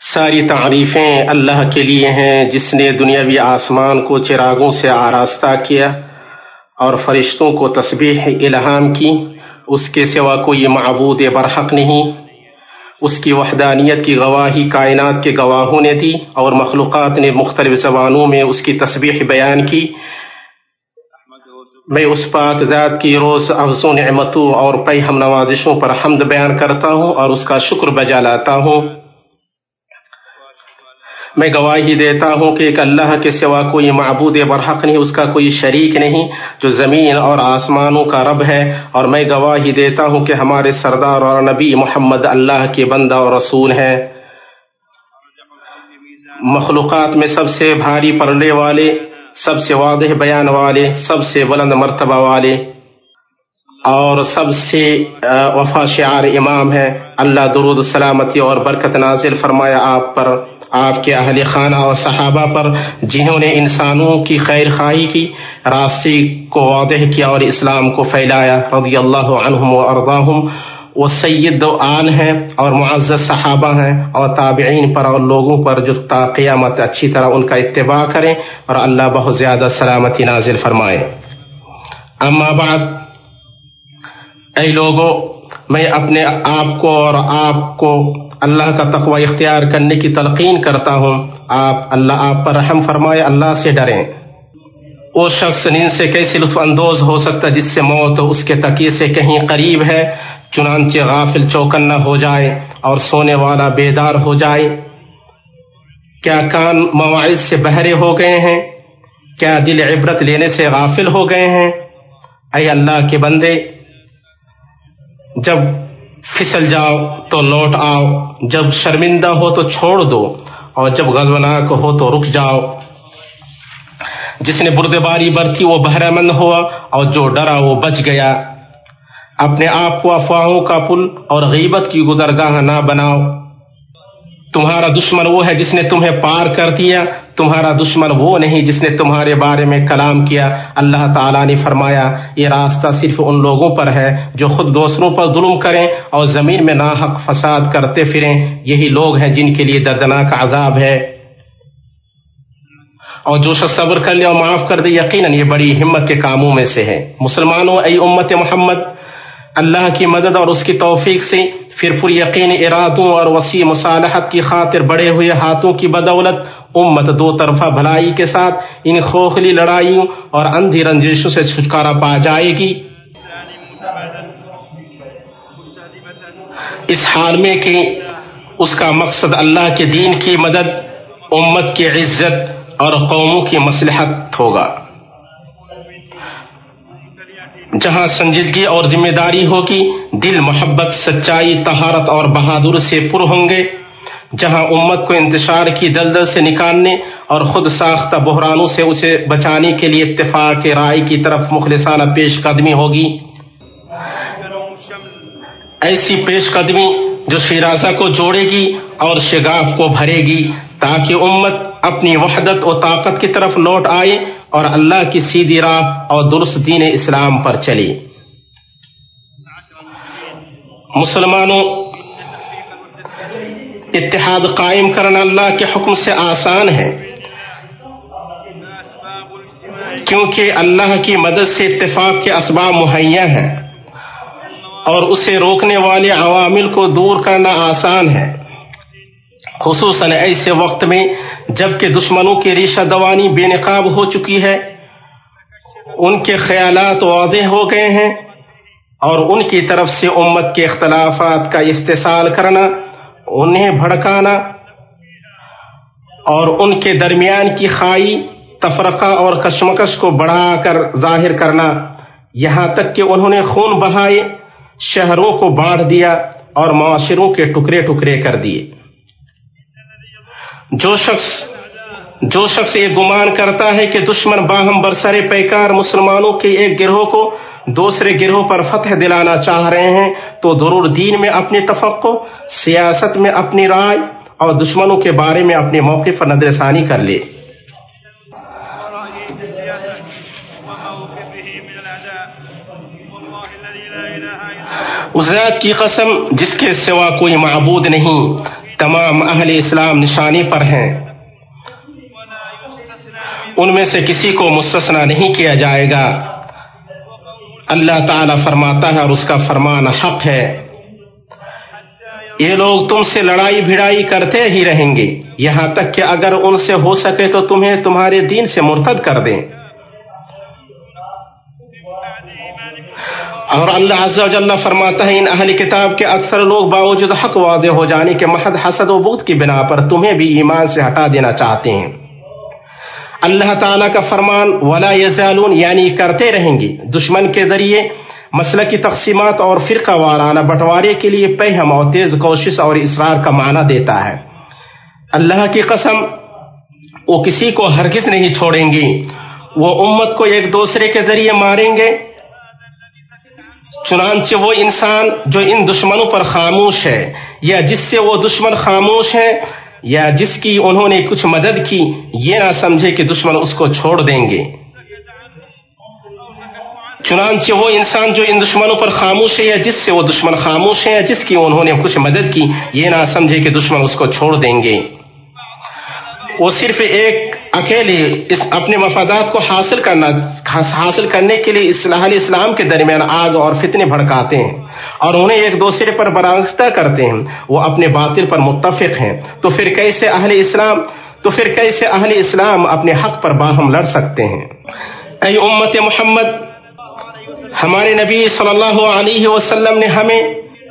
ساری تعریفیں اللہ کے لیے ہیں جس نے دنیاوی آسمان کو چراغوں سے آراستہ کیا اور فرشتوں کو تسبیح الہام کی اس کے سوا کوئی معبود برحق نہیں۔ اس کی وحدانیت کی گواہی کائنات کے گواہوں نے دی اور مخلوقات نے مختلف زبانوں میں اس کی تسبیح بیان کی۔ میں اس پاک ذات کی روز افزوں نعمتوں اور پی ہم نوازشوں پر حمد بیان کرتا ہوں اور اس کا شکر بجا لاتا ہوں۔ میں گواہی دیتا ہوں کہ ایک اللہ کے سوا کوئی معبود برحق نہیں، اس کا کوئی شریک نہیں، جو زمین اور آسمانوں کا رب ہے۔ اور میں گواہی دیتا ہوں کہ ہمارے سردار اور نبی محمد اللہ کے بندہ اور رسول ہیں۔ مخلوقات میں سب سے بھاری پرلے والے، سب سے واضح بیان والے، سب سے بلند مرتبہ والے اور سب سے وفا شعار امام ہے اللہ درود، سلامتی اور برکت نازل فرمایا آپ پر، آپ کے اہل خانہ اور صحابہ پر، جنہوں نے انسانوں کی خیر خواہی کی راستے کو واضح کیا اور اسلام کو پھیلایا، رضی اللہ عنہم و ارضاہم۔ وہ سید و آل ہیں اور معزز صحابہ ہیں اور تابعین پر اور لوگوں پر جو تا قیامت اچھی طرح ان کا اتباع کریں اور اللہ بہت زیادہ سلامتی نازل فرمائے۔ اما بعد، اے لوگوں میں اپنے آپ کو اور آپ کو اللہ کا تقوی اختیار کرنے کی تلقین کرتا ہوں۔ آپ اللہ آپ پر رحم فرمائے، اللہ سے ڈریں۔ وہ شخص نیند سے کیسے لطف اندوز ہو سکتا جس سے موت اس کے تقیے سے کہیں قریب ہے؟ چنانچہ غافل چوکن ہو جائے اور سونے والا بیدار ہو جائے۔ کیا کان مواعظ سے بہرے ہو گئے ہیں؟ کیا دل عبرت لینے سے غافل ہو گئے ہیں؟ اے اللہ کے بندے جب پھسل جاؤ تو لوٹ آؤ، جب شرمندہ ہو تو چھوڑ دو، اور جب غزوناک ہو تو رک جاؤ۔ جس نے برد باری برتی وہ بہرہ مند ہوا، اور جو ڈرا وہ بچ گیا۔ اپنے آپ کو افواہوں کا پل اور غیبت کی گزرگاہ نہ بناؤ۔ تمہارا دشمن وہ ہے جس نے تمہیں پار کر دیا، تمہارا دشمن وہ نہیں جس نے تمہارے بارے میں کلام کیا۔ اللہ تعالیٰ نے فرمایا، یہ راستہ صرف ان لوگوں پر ہے جو خود دوسروں پر ظلم کریں اور زمین میں ناحق فساد کرتے پھریں۔ یہی لوگ ہیں جن کے لیے دردناک عذاب ہے۔ اور جو شخص صبر کر لے اور معاف کر دے، یقیناً یہ بڑی ہمت کے کاموں میں سے ہے۔ مسلمانوں ای امت محمد اللہ کی مدد اور اس کی توفیق سے پھر پر یقین ارادوں اور وسیع مصالحت کی خاطر بڑے ہوئے ہاتھوں کی بدولت امت دو طرفہ بھلائی کے ساتھ ان خوخلی لڑائیوں اور اندھی رنجشوں سے چھٹکارا پا جائے گی۔ اس حال میں کہ اس کا مقصد اللہ کے دین کی مدد، امت کی عزت اور قوموں کی مصلحت ہوگا۔ جہاں سنجیدگی اور ذمہ داری ہوگی دل، محبت، سچائی تہارت اور بہادر سے پر ہوں گے، جہاں امت کو انتشار کی دلدل سے نکالنے اور خود ساختہ بحرانوں سے اسے بچانے کے لیے اتفاق رائے کی طرف مخلصانہ پیش قدمی ہوگی۔ ایسی پیش قدمی جو شیرازہ کو جوڑے گی اور شگاف کو بھرے گی، تاکہ امت اپنی وحدت و طاقت کی طرف لوٹ آئے اور اللہ کی سیدھی راہ اور درست دین اسلام پر چلی۔ مسلمانوں، اتحاد قائم کرنا اللہ کے حکم سے آسان ہے۔ کیونکہ اللہ کی مدد سے اتفاق کے اسباب مہیا ہیں اور اسے روکنے والے عوامل کو دور کرنا آسان ہے۔ خصوصاً ایسے وقت میں جبکہ دشمنوں کی ریشہ دوانی بے نقاب ہو چکی ہے، ان کے خیالات واضح ہو گئے ہیں اور ان کی طرف سے امت کے اختلافات کا استحصال کرنا، انہیں بھڑکانا اور ان کے درمیان کی خائی، تفرقہ اور کشمکش کو بڑھا کر ظاہر کرنا۔ یہاں تک کہ انہوں نے خون بہائے، شہروں کو بانٹ دیا اور معاشروں کے ٹکڑے ٹکڑے کر دیے۔ جو شخص جو شخص یہ گمان کرتا ہے کہ دشمن باہم برسر پیکار مسلمانوں کے ایک گروہ کو دوسرے گروہ پر فتح دلانا چاہ رہے ہیں، تو ضرور دین میں اپنی تفقع سیاست میں اپنی رائے اور دشمنوں کے بارے میں اپنے موقع پر نظر ثانی کر لے۔ اس ذات کی قسم جس کے سوا کوئی معبود نہیں۔ تمام اہل اسلام نشانی پر ہیں۔ ان میں سے کسی کو مستثنا نہیں کیا جائے گا۔ اللہ تعالی فرماتا ہے اور اس کا فرمان حق ہے۔ یہ لوگ تم سے لڑائی بھڑائی کرتے ہی رہیں گے۔ یہاں تک کہ اگر ان سے ہو سکے تو تمہیں تمہارے دین سے مرتد کر دیں۔ اور اللہ عز و جل فرماتا ہے، ان اہل کتاب کے اکثر لوگ باوجود حق واضح ہو جانے کے محض حسد و بغض کی بنا پر تمہیں بھی ایمان سے ہٹا دینا چاہتے ہیں۔ اللہ تعالیٰ کا فرمان، ولا یزالون یعنی کرتے رہیں گے دشمن کے ذریعے مسئلہ کی تقسیمات اور فرقہ وارانہ بٹوارے کے لیے پہم اور تیز کوشش اور اصرار کا معنی دیتا ہے۔ اللہ کی قسم، وہ کسی کو ہرگز نہیں چھوڑیں گی۔ وہ امت کو ایک دوسرے کے ذریعے ماریں گے۔ چنانچہ وہ انسان جو ان دشمنوں پر خاموش ہے، یا جس سے وہ دشمن خاموش ہے یا جس کی انہوں نے کچھ مدد کی، یہ نہ سمجھے کہ دشمن اس کو چھوڑ دیں گے۔ چنانچہ وہ انسان جو ان دشمنوں پر خاموش ہے، یا جس سے وہ دشمن خاموش ہے یا جس کی انہوں نے کچھ مدد کی، یہ نہ سمجھے کہ دشمن اس کو چھوڑ دیں گے۔ وہ صرف ایک اکیلے اس اپنے مفادات کو حاصل کرنا، حاصل کرنے کے لیے اصلاح اسلام کے درمیان آگ اور فتنے بھڑکاتے ہیں اور انہیں ایک دوسرے پر براستہ کرتے ہیں۔ وہ اپنے باطل پر متفق ہیں۔ تو پھر کیسے اہل اسلام، تو پھر کیسے اہل اسلام اپنے حق پر باہم لڑ سکتے ہیں؟ اے امت محمد، ہمارے نبی صلی اللہ علیہ وسلم نے ہمیں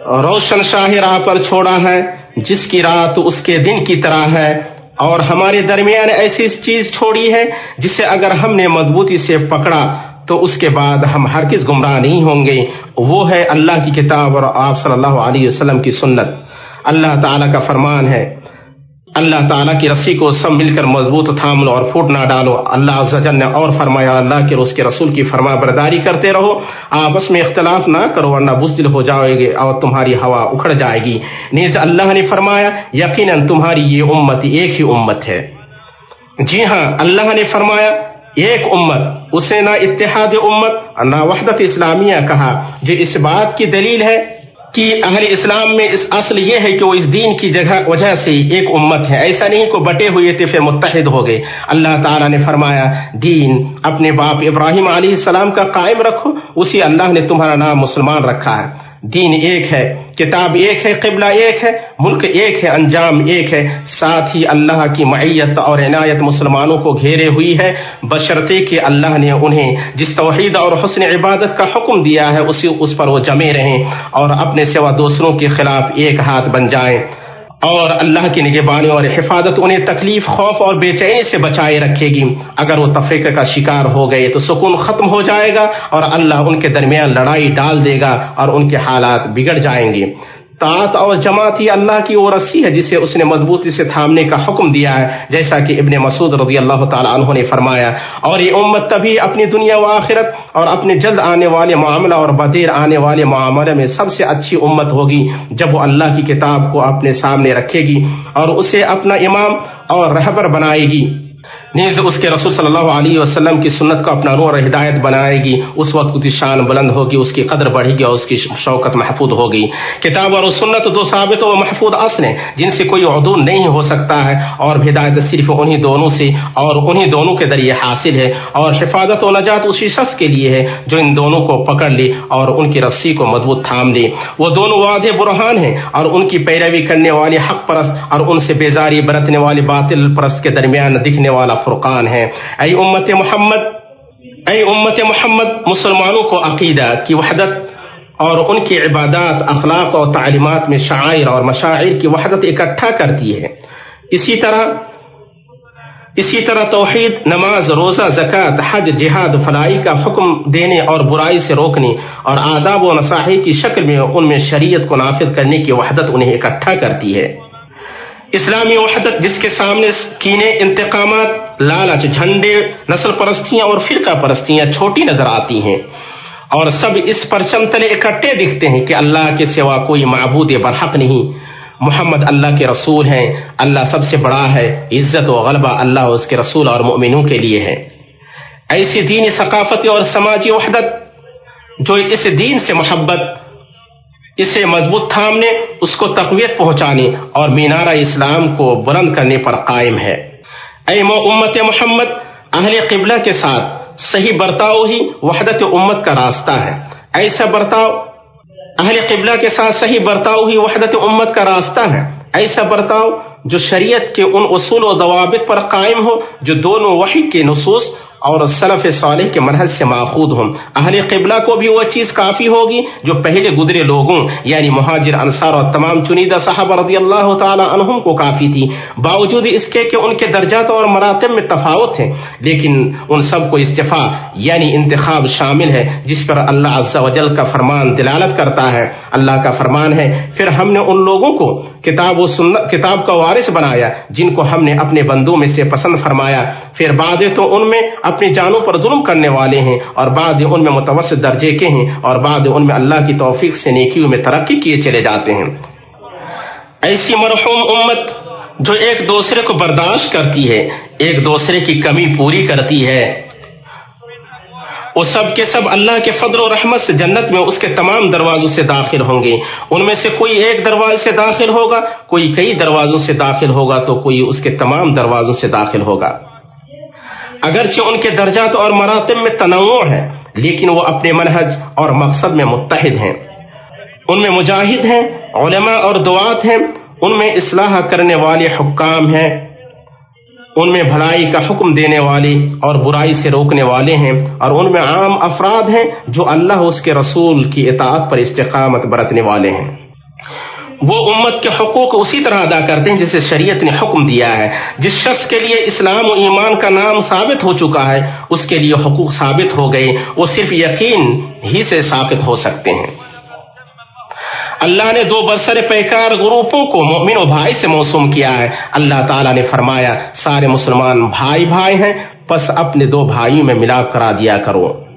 روشن شاہ راہ پر چھوڑا ہے، جس کی رات اس کے دن کی طرح ہے۔ اور ہمارے درمیان ایسی چیز چھوڑی ہے جسے اگر ہم نے مضبوطی سے پکڑا تو اس کے بعد ہم ہر کس گمراہ نہیں ہوں گے۔ وہ ہے اللہ کی کتاب اور آپ صلی اللہ علیہ وسلم کی سنت۔ اللہ تعالیٰ کا فرمان ہے۔ اللہ تعالیٰ کی رسی کو سب مل کر مضبوط تھام لو اور پھوٹ نہ ڈالو۔ اللہ عزوجل نے اور فرمایا، اللہ کے اس کے رسول کی فرما برداری کرتے رہو۔ آپس میں اختلاف نہ کرو، ورنہ بزدل ہو جاؤ گے اور تمہاری ہوا اکھڑ جائے گی۔ نیز اللہ نے فرمایا، یقیناً تمہاری یہ امت ایک ہی امت ہے۔ جی ہاں اللہ نے فرمایا، ایک امت، اسے نہ اتحاد امت، نہ وحدت اسلامیہ کہا۔ جو اس بات کی دلیل ہے کہ اہل اسلام میں اس اصل یہ ہے کہ وہ اس دین کی جگہ وجہ سے ایک امت ہے۔ ایسا نہیں کو بٹے ہوئے تھے پھر متحد ہو گئے۔ اللہ تعالیٰ نے فرمایا، دین اپنے باپ ابراہیم علیہ السلام کا قائم رکھو، اسی اللہ نے تمہارا نام مسلمان رکھا ہے۔ دین ایک ہے، کتاب ایک ہے، قبلہ ایک ہے، ملک ایک ہے، انجام ایک ہے۔ ساتھ ہی اللہ کی معیت اور عنایت مسلمانوں کو گھیرے ہوئی ہے۔ بشرطے کہ اللہ نے انہیں جس توحید اور حسن عبادت کا حکم دیا ہے، اسی، اس پر وہ جمے رہیں اور اپنے سوا دوسروں کے خلاف ایک ہاتھ بن جائیں۔ اور اللہ کی نگہبانی اور حفاظت انہیں تکلیف، خوف اور بے چینی سے بچائے رکھے گی۔ اگر وہ تفریق کا شکار ہو گئے تو سکون ختم ہو جائے گا اور اللہ ان کے درمیان لڑائی ڈال دے گا اور ان کے حالات بگڑ جائیں گے۔ طاعت اور جماعت ہی اللہ کی وہ رسی ہے، جسے اس نے مضبوطی سے تھامنے کا حکم دیا ہے، جیسا کہ ابن مسعود رضی اللہ تعالیٰ عنہ نے فرمایا۔ اور یہ امت تبھی اپنی دنیا و آخرت اور اپنے جلد آنے والے معاملہ اور بدیر آنے والے معاملے میں سب سے اچھی امت ہوگی، جب وہ اللہ کی کتاب کو اپنے سامنے رکھے گی اور اسے اپنا امام اور رہبر بنائے گی۔ نیز اس کے رسول صلی اللہ علیہ وسلم کی سنت کو اپنا نور ہدایت بنائے گی۔ اس وقت کی شان بلند ہوگی، اس کی قدر بڑھے گی اور اس کی شوکت محفوظ ہوگی۔ کتاب اور سنت دو ثابت و محفوظ اصل ہیں، جن سے کوئی عدول نہیں ہو سکتا ہے، اور ہدایت صرف انہی دونوں سے اور انہی دونوں کے ذریعے حاصل ہے۔ اور حفاظت و نجات اسی شخص کے لیے ہے جو ان دونوں کو پکڑ لی اور ان کی رسی کو مضبوط تھام لی وہ دونوں واضح برہان ہیں اور ان کی پیروی کرنے والے حق پرست اور ان سے بیزاری برتنے والے باطل پرست کے درمیان دکھنے والا فرقان ہے اے امت محمد اے امت محمد مسلمانوں کو عقیدہ کی وحدت اور ان کی عبادات اخلاق اور تعلیمات میں شاعر اور مشاعر کی وحدت اکٹھا کرتی ہے اسی طرح اسی طرح توحید نماز روزہ زکوٰۃ حج جہاد فلائی کا حکم دینے اور برائی سے روکنے اور آداب و نصاحی کی شکل میں ان میں شریعت کو نافذ کرنے کی وحدت انہیں اکٹھا کرتی ہے اسلامی وحدت جس کے سامنے کینے انتقامات لالچ جھنڈے، نسل پرستیاں اور فرقہ پرستیاں چھوٹی نظر آتی ہیں۔ اور سب اس پرچم تلے اکٹھے دکھتے ہیں کہ اللہ کے سوا کوئی معبود برحق نہیں۔ محمد اللہ کے رسول ہیں، اللہ سب سے بڑا ہے، عزت و غلبہ اللہ اس کے رسول اور مؤمنوں کے لیے ہے۔ ایسی دینی ثقافتی اور سماجی وحدت جو اس دین سے محبت، اسے مضبوط تھامنے، اس کو تقویت پہنچانے اور مینارہ اسلام کو بلند کرنے پر قائم ہے۔ اے امت محمد، اہل قبلہ کے ساتھ صحیح برتاؤ ہی وحدت امت کا راستہ ہے۔ ایسا برتاؤ، اہل قبلہ کے ساتھ صحیح برتاؤ ہی وحدت امت کا راستہ ہے۔ ایسا برتاؤ جو شریعت کے ان اصول و ضوابط پر قائم ہو، جو دونوں وحی کے نصوص اور سلف صالح کے مرحض سے ماخود ہوں۔ اہل قبلہ کو بھی وہ چیز کافی ہوگی جو پہلے گزرے لوگوں یعنی مہاجر، انصار اور تمام چنیدہ صحابہ رضی اللہ تعالی عنہم کو کافی تھی۔ باوجود اس کے کہ ان کے درجات اور مراتب میں تفاوت ہیں لیکن ان سب کو استفاع یعنی انتخاب شامل ہے، جس پر اللہ عز و جل کا فرمان دلالت کرتا ہے۔ اللہ کا فرمان ہے، پھر ہم نے ان لوگوں کو کتاب و سنت، کتاب کا وارث بنایا، جن کو ہم نے اپنے بندوں میں سے پسند فرمایا۔ پھر بعد تو ان میں اپنی جانوں پر ظلم کرنے والے ہیں اور بعد ان میں متوسط درجے کے ہیں اور بعد ان میں اللہ کی توفیق سے نیکیوں میں ترقی کیے چلے جاتے ہیں۔ ایسی مرحوم امت جو ایک دوسرے کو برداشت کرتی ہے، ایک دوسرے کی کمی پوری کرتی ہے۔ وہ سب کے سب اللہ کے فضل و رحمت سے جنت میں اس کے تمام دروازوں سے داخل ہوں گے۔ ان میں سے کوئی ایک دروازے سے داخل ہوگا، کوئی کئی دروازوں سے داخل ہوگا تو کوئی اس کے تمام دروازوں سے داخل ہوگا۔ اگرچہ ان کے درجات اور مراتب میں تنوع ہے، لیکن وہ اپنے منہج اور مقصد میں متحد ہیں۔ ان میں مجاہد ہیں، علماء اور دعات ہیں، ان میں اصلاح کرنے والے حکام ہیں، ان میں بھلائی کا حکم دینے والے اور برائی سے روکنے والے ہیں، اور ان میں عام افراد ہیں جو اللہ اس کے رسول کی اطاعت پر استقامت برتنے والے ہیں۔ وہ امت کے حقوق اسی طرح ادا کرتے ہیں جسے شریعت نے حکم دیا ہے۔ جس شخص کے لیے اسلام و ایمان کا نام ثابت ہو چکا ہے، اس کے لیے حقوق ثابت ہو گئے۔ وہ صرف یقین ہی سے ثابت ہو سکتے ہیں۔ اللہ نے دو برسر پیکار گروپوں کو مومن و بھائی سے موسوم کیا ہے۔ اللہ تعالیٰ نے فرمایا، سارے مسلمان بھائی بھائی ہیں، پس اپنے دو بھائیوں میں ملاپ کرا دیا کرو۔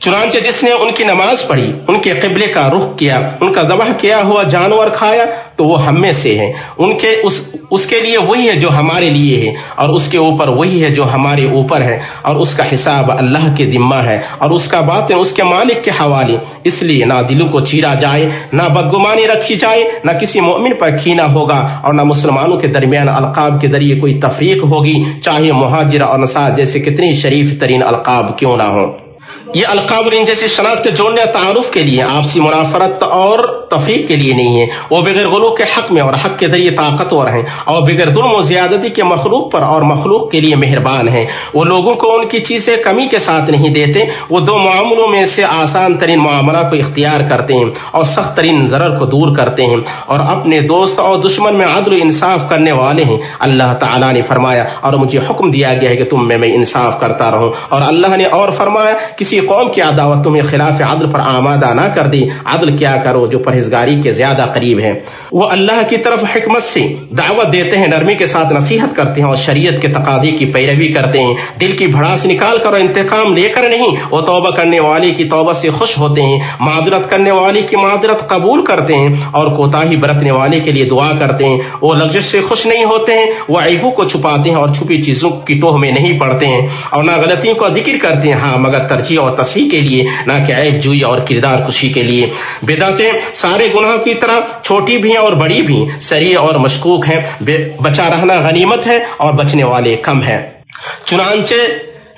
چنانچہ جس نے ان کی نماز پڑھی، ان کے قبلے کا رخ کیا، ان کا ذبح کیا ہوا جانور کھایا، تو وہ ہم میں سے ہیں۔ ان کے اس اس کے لیے وہی ہے جو ہمارے لیے ہے، اور اس کے اوپر وہی ہے جو ہمارے اوپر ہے، اور اس کا حساب اللہ کے ذمہ ہے، اور اس کا بات اس کے مالک کے حوالے۔ اس لیے نہ دلوں کو چیرا جائے، نہ بدگمانی رکھی جائے، نہ کسی مومن پر کھینا ہوگا، اور نہ مسلمانوں کے درمیان القاب کے ذریعے کوئی تفریق ہوگی، چاہے مہاجر اور نسا جیسے کتنی شریف ترین القاب کیوں نہ ہوں۔ یہ القاب ان جیسی شناخت کے جوڑنے تعارف کے لیے، آپسی منافرت اور تفریق کے لیے نہیں ہے۔ وہ بغیر غلو کے حق میں اور حق کے ذریعے طاقتور ہیں اور بغیر ظلم و زیادتی کے مخلوق پر اور مخلوق کے لیے مہربان ہیں۔ وہ لوگوں کو ان کی چیزیں کمی کے ساتھ نہیں دیتے، وہ دو معاملوں میں سے آسان ترین معاملہ کو اختیار کرتے ہیں اور سخت ترین ضرر کو دور کرتے ہیں۔ اور اپنے دوست اور دشمن میں عدل و انصاف کرنے والے ہیں۔ اللہ تعالیٰ نے فرمایا اور مجھے حکم دیا گیا ہے کہ تم میں میں انصاف کرتا رہوں۔ اور اللہ نے اور فرمایا، کسی کسی قوم کی عداوت تمہیں خلاف عدل پر آمادہ نہ کر دی۔ عدل کیا کرو جو پرہیزگاری کے زیادہ قریب ہے وہ اللہ کی طرف حکمت سے دعوت دیتے ہیں، نرمی کے ساتھ نصیحت کرتے ہیں اور شریعت کے تقاضی کی پیروی کرتے ہیں۔ دل کی بھڑاس نکال کر اور انتقام لے کر نہیں، وہ توبہ کرنے والے کی توبہ سے خوش ہوتے ہیں۔ معذرت کرنے والے کی معذرت قبول کرتے ہیں اور کوتاہی برتنے والے کے لیے دعا کرتے ہیں۔ وہ لفظ سے خوش نہیں ہوتے ہیں، وہ عیبوں کو چھپاتے ہیں اور چھپی چیزوں کی ٹوہ میں نہیں پڑتے ہیں۔ اور نہ غلطیوں کا ذکر کرتے ہیں۔ ہاں مگر ترجیح اور تصحیح کے لیے، نہ کہ عیب، جوئی اور کردار خوشی کے لیے۔ بدعتیں سارے گناہ کی طرح چھوٹی بھی ہیں اور بڑی بھی سری اور مشکوک ہیں۔ بچا رہنا غنیمت ہے اور بچنے والے کم ہیں۔ چنانچہ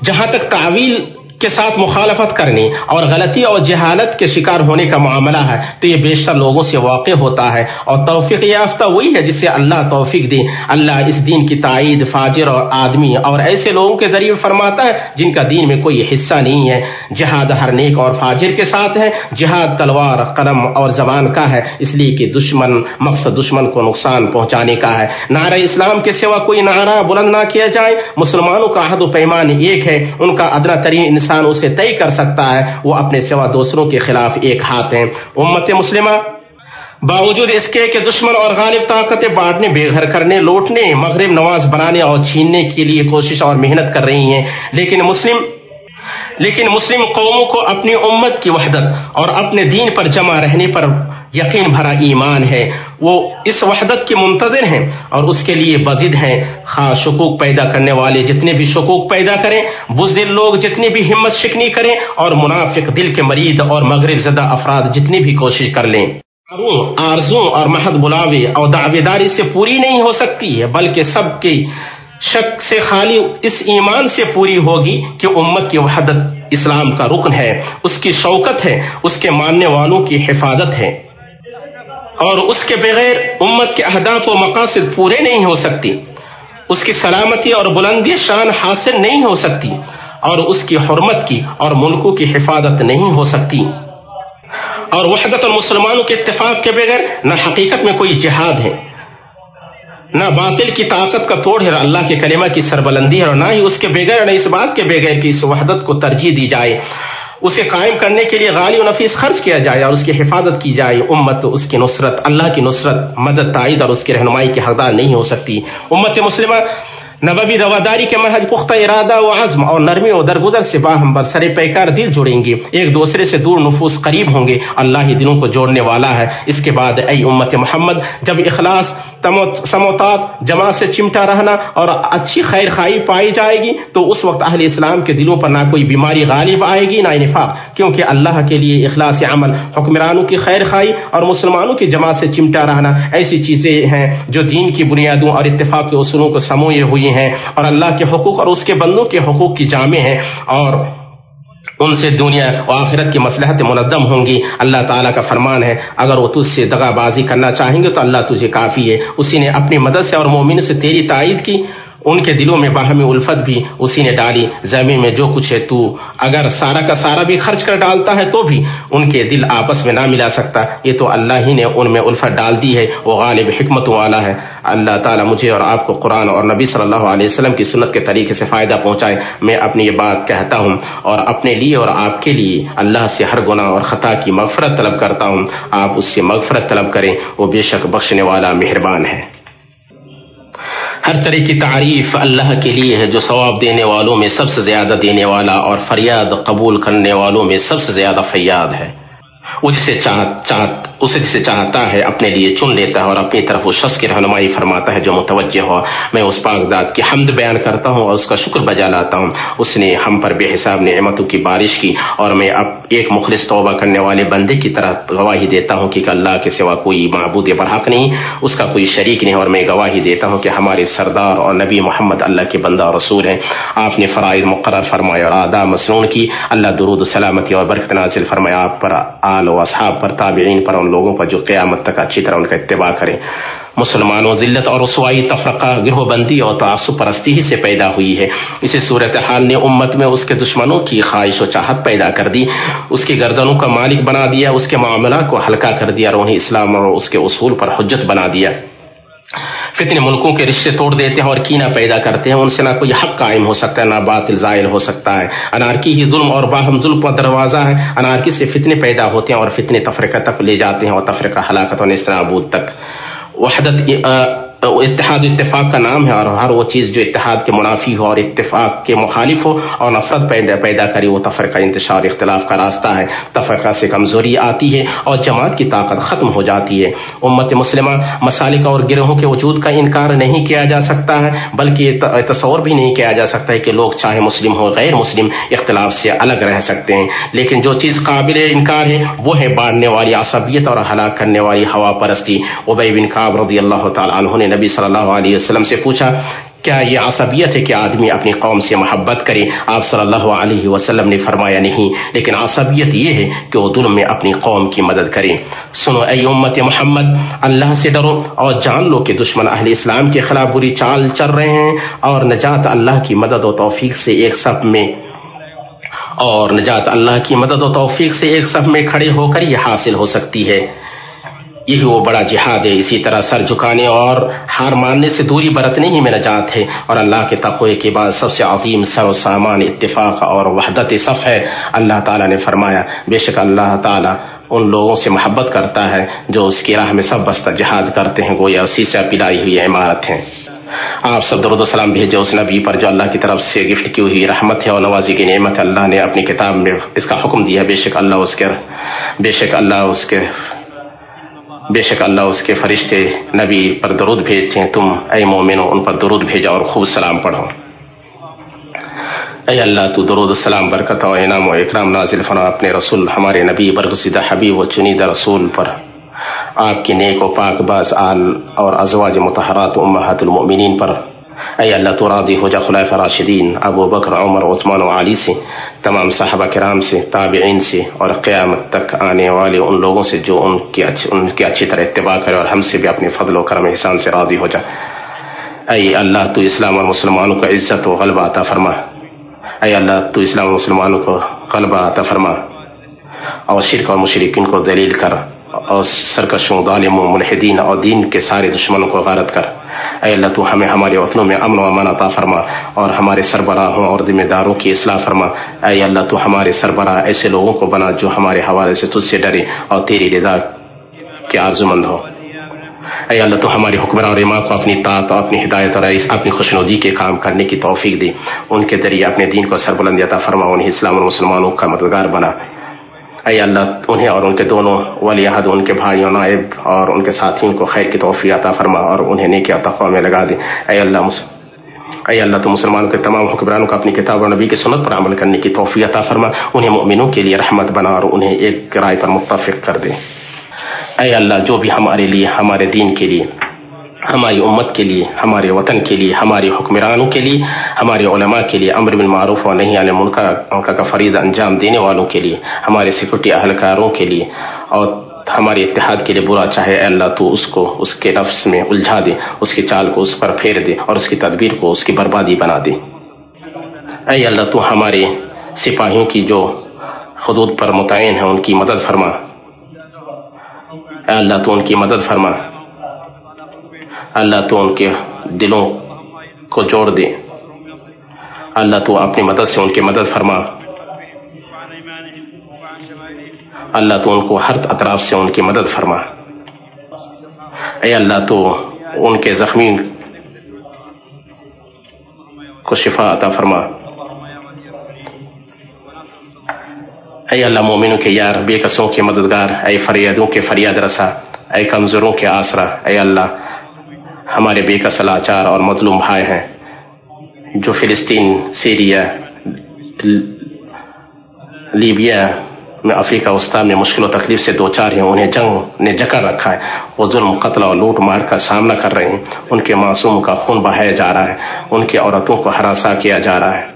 جہاں تک تعویل کے ساتھ مخالفت کرنے اور غلطی اور جہالت کے شکار ہونے کا معاملہ ہے، تو یہ بیشتر لوگوں سے واقع ہوتا ہے اور توفیق یافتہ وہی ہے جسے اللہ توفیق دے۔ اللہ اس دین کی تائید، فاجر اور آدمی اور ایسے لوگوں کے ذریعے فرماتا ہے جن کا دین میں کوئی حصہ نہیں ہے۔ جہاد ہر نیک اور فاجر کے ساتھ ہے، جہاد تلوار، قلم اور زبان کا ہے، اس لیے کہ دشمن، مقصد دشمن کو نقصان پہنچانے کا ہے۔ نعرہ اسلام کے سوا کوئی نعرہ بلند نہ کیا جائے۔ مسلمانوں کا عہد و پیمان ایک ہے، ان کا ادنا ترین انسان اسے طے کر سکتا ہے، وہ اپنے سوا دوسروں کے خلاف ایک ہاتھ ہیں۔ امت مسلمہ، باوجود اس کے کہ دشمن اور غالب طاقتیں بانٹنے، بے گھر کرنے، لوٹنے، مغرب نواز بنانے اور چھیننے کے لیے کوشش اور محنت کر رہی ہیں، لیکن مسلم لیکن مسلم قوموں کو اپنی امت کی وحدت اور اپنے دین پر جمع رہنے پر یقین بھرا ایمان ہے۔ وہ اس وحدت کے منتظر ہیں اور اس کے لیے بزد ہیں خاص شکوک پیدا کرنے والے جتنے بھی شکوک پیدا کریں، بزدل لوگ جتنی بھی ہمت شکنی کریں اور منافق دل کے مرید اور مغرب زدہ افراد جتنی بھی کوشش کر لیں۔ آرزوں اور محد بلاوے اور دعوے داری سے پوری نہیں ہو سکتی ہے بلکہ سب کی شک سے خالی اس ایمان سے پوری ہوگی کہ امت کی وحدت اسلام کا رکن ہے، اس کی شوکت ہے، اس کے ماننے والوں کی حفاظت ہے۔ اور اس کے بغیر امت کے اہداف و مقاصد پورے نہیں ہو سکتی۔ اس کی سلامتی اور بلندی شان حاصل نہیں ہو سکتی اور اس کی حرمت کی اور ملکوں کی حفاظت نہیں ہو سکتی۔ اور وحدت اور مسلمانوں کے اتفاق کے بغیر نہ حقیقت میں کوئی جہاد ہے، نہ باطل کی طاقت کا توڑ ہے اللہ کے کلمہ کی سربلندی ہے اور نہ ہی اس کے بغیر نہ اس بات کے بغیر کہ اس وحدت کو ترجیح دی جائے۔ اسے قائم کرنے کے لیے غالی و نفیس خرچ کیا جائے اور اس کی حفاظت کی جائے۔ امت اس کی نصرت، اللہ کی نصرت، مدد، تائید اور اس کی رہنمائی کی حقدار نہیں ہو سکتی۔ امت مسلمہ، نبوی رواداری کے محض پختہ ارادہ و عزم اور نرمی و درگزر سے باہم برسر پیکار دل جڑیں گے۔ ایک دوسرے سے دور نفوس قریب ہوں گے۔ اللہ ہی دلوں کو جوڑنے والا ہے۔ اس کے بعد اے امت محمد، جب اخلاص سموتات جماعت سے چمٹا رہنا اور اچھی خیر خائی پائی جائے گی، تو اس وقت اہل اسلام کے دلوں پر نہ کوئی بیماری غالب آئے گی، نہ نفاق کیونکہ اللہ کے لیے اخلاص عمل، حکمرانوں کی خیر خائی اور مسلمانوں کی جماعت سے چمٹا رہنا ایسی چیزیں ہیں جو دین کی بنیادوں اور اتفاق کے اصولوں کو سموئے ہوئی ہیں اور اللہ کے حقوق اور اس کے بندوں کے حقوق کی جامع ہیں اور ان سے دنیا و آخرت کی مسلحت منظم ہوں گی۔ اللہ تعالیٰ کا فرمان ہے، اگر وہ تجھ سے دگا بازی کرنا چاہیں گے تو اللہ تجھے کافی ہے۔ اسی نے اپنی مدد سے اور مومن سے تیری تائید کی۔ ان کے دلوں میں باہمی الفت بھی اسی نے ڈالی۔ زمین میں جو کچھ ہے تو اگر سارا کا سارا بھی خرچ کر ڈالتا ہے تو بھی ان کے دل آپس میں نہ ملا سکتا۔ یہ تو اللہ ہی نے ان میں الفت ڈال دی ہے۔ وہ غالب حکمت والا ہے۔ اللہ تعالیٰ مجھے اور آپ کو قرآن اور نبی صلی اللہ علیہ وسلم کی سنت کے طریقے سے فائدہ پہنچائے۔ میں اپنی یہ بات کہتا ہوں اور اپنے لیے اور آپ کے لیے اللہ سے ہر گناہ اور خطا کی مغفرت طلب کرتا ہوں۔ آپ اس سے مغفرت طلب کریں۔ وہ بے شک بخشنے والا مہربان ہے۔ ہر طرح کی تعریف اللہ کے لیے ہے جو ثواب دینے والوں میں سب سے زیادہ دینے والا اور فریاد قبول کرنے والوں میں سب سے زیادہ فیاد ہے۔ وہ جسے چاہ, چاہ اسے جسے چاہتا ہے اپنے لیے چن لیتا ہے اور اپنی طرف اس شخص کی رہنمائی فرماتا ہے جو متوجہ ہو۔ میں اس پاک ذات کی حمد بیان کرتا ہوں اور اس کا شکر بجا لاتا ہوں۔ اس نے ہم پر بے حساب نعمتوں کی بارش کی اور میں اب ایک مخلص توبہ کرنے والے بندے کی طرح گواہی دیتا ہوں کہ اللہ کے سوا کوئی معبود برحق نہیں اس کا کوئی شریک نہیں اور میں گواہی دیتا ہوں کہ ہمارے سردار اور نبی محمد اللہ کے بندہ اور رسول ہیں۔ آپ نے فرائض مقرر فرمایا اور آدھا مسنون کی۔ اللہ درود سلامتی اور برکت نازل فرمایا آپ پر آل و اصحاب پر، تابعین پر، ان لوگوں پر جو قیامت تک اچھی طرح ان کا اتباع کریں۔ مسلمانوں ذلت اور رسوائی، تفرقہ گروہ بندی اور تعصب پرستی ہی سے پیدا ہوئی ہے۔ اسی صورتحال نے امت میں اس کے دشمنوں کی خواہش و چاہت پیدا کر دی۔ اس کی گردنوں کا مالک بنا دیا، اس کے معاملہ کو ہلکا کر دیا روحی اسلام اور اس کے اصول پر حجت بنا دیا۔ فتنے ملکوں کے رشتے توڑ دیتے ہیں اور کینہ پیدا کرتے ہیں، ان سے نہ کوئی حق قائم ہو سکتا ہے، نہ باطل زائل ہو سکتا ہے۔ انارکی ہی ظلم اور باہم ظلم کا دروازہ ہے۔ انارکی سے فتنے پیدا ہوتے ہیں اور فتنے تفرقہ تک لے جاتے ہیں اور تفرقہ ہلاکت اور نستنابود تک۔ وحدت اتحاد، اتفاق کا نام ہے اور ہر وہ چیز جو اتحاد کے منافی ہو اور اتفاق کے مخالف ہو اور نفرت پیدا کرے وہ تفرقہ انتشار، اختلاف کا راستہ ہے۔ تفرقہ سے کمزوری آتی ہے اور جماعت کی طاقت ختم ہو جاتی ہے۔ امت مسلمہ، مسالک اور گروہوں کے وجود کا انکار نہیں کیا جا سکتا ہے، بلکہ یہ تصور بھی نہیں کیا جا سکتا ہے کہ لوگ چاہے مسلم ہو، غیر مسلم اختلاف سے الگ رہ سکتے ہیں۔ لیکن جو چیز قابل انکار ہے، وہ ہے بانٹنے والی عصبیت اور ہلاک کرنے والی ہوا پرستی ابئی بن کاب رضی اللہ تعالیٰ عنہ نے نبی صلی اللہ علیہ وسلم سے پوچھا، کیا یہ عصبیت ہے کہ آدمی اپنی قوم سے محبت کرے؟ آپ صلی اللہ علیہ وسلم نے فرمایا، نہیں، لیکن عصبیت یہ ہے کہ وہ ظلم میں اپنی قوم کی مدد کرے. سنو، اے امت محمد، اللہ سے ڈرو اور جان لو کہ دشمن اہل اسلام کے خلاف بری چال چل رہے ہیں اور نجات اللہ کی مدد و توفیق سے ایک سب میں، اور نجات اللہ کی مدد و توفیق سے ایک سب میں کھڑے ہو کر یہ حاصل ہو سکتی ہے۔ یہی وہ بڑا جہاد ہے، اسی طرح سر جھکانے اور ہار ماننے سے دوری برتنے ہی میں نجات ہے۔ اور اللہ کے تقوی کے بعد سب سے عظیم سر و سامان اتفاق اور وحدت صف ہے۔ اللہ تعالیٰ نے فرمایا، بے شک اللہ تعالیٰ ان لوگوں سے محبت کرتا ہے جو اس کی راہ میں سب بستہ جہاد کرتے ہیں، گویا اسی سے پلائی ہوئی عمارت ہیں۔ آپ سب درود السلام بھیجے اس نبی پر جو اللہ کی طرف سے گفٹ کی ہوئی رحمت ہے اور نوازی کی نعمت اللہ نے اپنی کتاب میں اس کا حکم دیا، بے شک اللہ اس کے، بے شک اللہ اس کے بے شک اللہ اس کے فرشتے نبی پر درود بھیجتے ہیں۔ تم اے مومنو، ان پر درود بھیجا اور خوب سلام پڑھو۔ اے اللہ، تو درود السلام برکت و انعام و اکرام نازل فرما۔ اپنے رسول، ہمارے نبی، برگزیدہ حبیب و چنیدہ رسول پر۔ آپ کی نیک و پاک باز آل اور ازواج متحرات امہات المؤمنین پر اے اللہ تو راضی ہو جا خلائف راشدین، ابو بکر، عمر، عثمان و علی سے، تمام صحابہ کرام سے، تابعین سے، اور قیامت تک آنے والے ان لوگوں سے جو ان کی اچھی ان کی اچھی طرح اتباع کرے اور ہم سے بھی اپنے فضل و کرم احسان سے راضی ہو جا۔ اے اللہ، تو اسلام اور مسلمانوں کو عزت و غلبہ عطا فرما۔ اے اللہ، تو اسلام اور مسلمانوں کو غلبہ عطا فرما۔ اور شرک اور مشرقین کو دلیل کر۔ اور سرکشوں، ظالموں، ملحدین اور دین کے سارے دشمنوں کو غارت کر۔ اے اللہ تو ہمیں ہمارے وطنوں میں امن و امان عطا فرما اور ہمارے سربراہوں اور ذمہ داروں کی اصلاح فرما۔ اے اللہ تو ہمارے سربراہ ایسے لوگوں کو بنا جو ہمارے حوالے سے تجھ سے ڈرے اور تیری رضا کے آرزو مند ہو اے اللہ تو ہمارے حکمراں اور امام کو اپنی طاعت اور اپنی ہدایت اور اپنی خوشنودی کے کام کرنے کی توفیق دی ان کے ذریعے اپنے دین کو سربلندی عطا فرما انہیں اسلام اور مسلمانوں کا مددگار بنا۔ اے اللہ، انہیں اور ان کے دونوں ولی عہد، ان کے بھائیوں، نائب اور ان کے ساتھیوں کو خیر کی توفیق عطا فرما اور انہیں نیکی تقوا میں لگا دے۔ اے اللہ اے اللہ، تو مسلمانوں کے تمام حکمرانوں کو اپنی کتاب اور نبی کی سنت پر عمل کرنے کی توفیق عطا فرما۔ انہیں مؤمنوں کے لیے رحمت بنا اور انہیں ایک رائے پر متفق کر دے۔ اے اللہ، جو بھی ہمارے لیے، ہمارے دین کے لیے ہماری امت کے لیے، ہمارے وطن کے لیے، ہمارے حکمرانوں کے لیے، ہمارے علماء کے لیے امر بالمعروف اور نہیں عالم ان کا کا فرید انجام دینے والوں کے لیے، ہمارے سیکورٹی اہلکاروں کے لیے اور ہمارے اتحاد کے لیے برا چاہے، اے اللہ تو اس کو، اس کے نفس میں الجھا دے، اس کی چال کو اس پر پھیر دے اور اس کی تدبیر کو اس کی بربادی بنا دے۔ اے اللہ تو ہمارے سپاہیوں کی جو حدود پر متعین ہیں، ان کی مدد فرما۔ اے اللہ تو ان کی مدد فرما۔ اللہ تو ان کے دلوں کو جوڑ دے۔ اللہ تو اپنی مدد سے ان کی مدد فرما۔ اللہ تو ان کو ہر اطراف سے ان کی مدد فرما۔ اے اللہ تو ان کے زخمی کو شفا عطا فرما۔ اے اللہ مومنوں کے یار، بے قصوں کے مددگار، اے فریادوں کے فریاد رسا، اے کمزوروں کے آسرا، اے اللہ ہمارے بے قصل آچار اور مظلوم بھائی ہیں، جو فلسطین، سیریا، لیبیا میں افریقہ وسطی میں مشکل و تکلیف سے دو چار ہیں، انہیں جنگ نے جکڑ رکھا ہے وہ ظلم، قتل اور لوٹ مار کا سامنا کر رہے ہیں۔ ان کے معصوم کا خون بہایا جا رہا ہے، ان کی عورتوں کو ہراساں کیا جا رہا ہے۔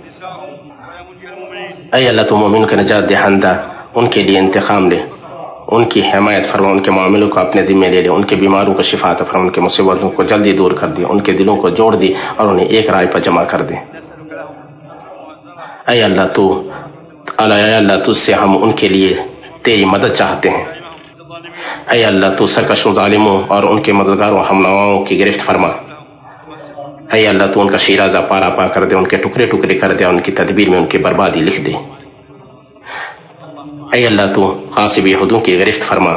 اے اللہ تو مومن کا نجات دہندہ، ان کے لیے انتقام لے۔ ان کی حمایت فرما، ان کے معاملوں کو اپنے ذمے لے لے، ان کے بیماروں کو شفا فرما، ان کے مصیبتوں کو جلدی دور کر دے، ان کے دلوں کو جوڑ دی اور انہیں ایک رائے پر جمع کر دے۔ اے اللہ تو اے اللہ تج سے ہم ان کے لیے تیری مدد چاہتے ہیں۔ اے اللہ تو سرکش ظالموں اور ان کے مددگاروں، ہم نواؤں کی گرفت فرما۔ اے اللہ تو، ان کا شیرازہ پارا پا کر دے، ان کے ٹکڑے ٹکڑے کر دے، ان کی تدبیر میں ان کی بربادی لکھ دے۔ اے اللہ تو قاسب یہودوں کی گرفت فرما۔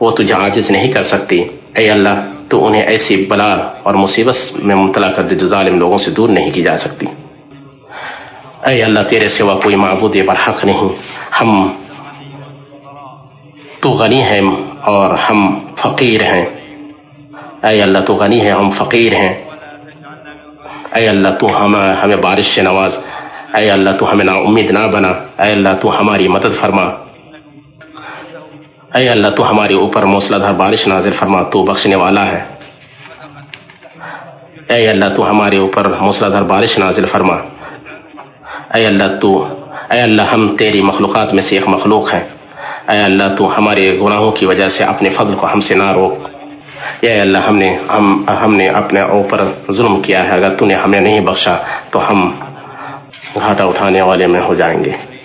وہ تجھے عاجز نہیں کر سکتی۔ اے اللہ، تو انہیں ایسی بلا اور مصیبت میں مبتلا کر دے جو ظالم لوگوں سے دور نہیں کی جا سکتی۔ اے اللہ، تیرے سوا کوئی معبود برحق نہیں۔ ہم تو غنی ہے اور ہم فقیر ہیں۔ اے اللہ، تو غنی ہے ہم فقیر ہیں۔ اے اللہ، تو ہمیں بارش سے نواز۔ اے اللہ تو ہمیں نا امید نہ بنا۔ اے اللہ تو ہماری مدد فرما۔ اے اللہ تو ہمارے اوپر موسلا دھار بارش نازل فرما، تو بخشنے والا ہے۔ اے اللہ تو ہمارے اوپر موسلا دھار بارش نازل فرما۔ اے اللہ تو، اے اللہ ہم تیری مخلوقات میں سے ایک مخلوق ہیں۔ اے اللہ تو ہمارے گناہوں کی وجہ سے اپنے فضل کو ہم سے نہ روک۔ یا اللہ ہم نے، ہم ہم نے اپنے اوپر ظلم کیا ہے۔ اگر تو نے ہمیں نہیں بخشا، تو ہم گھاٹا اٹھانے والے میں ہو جائیں گے۔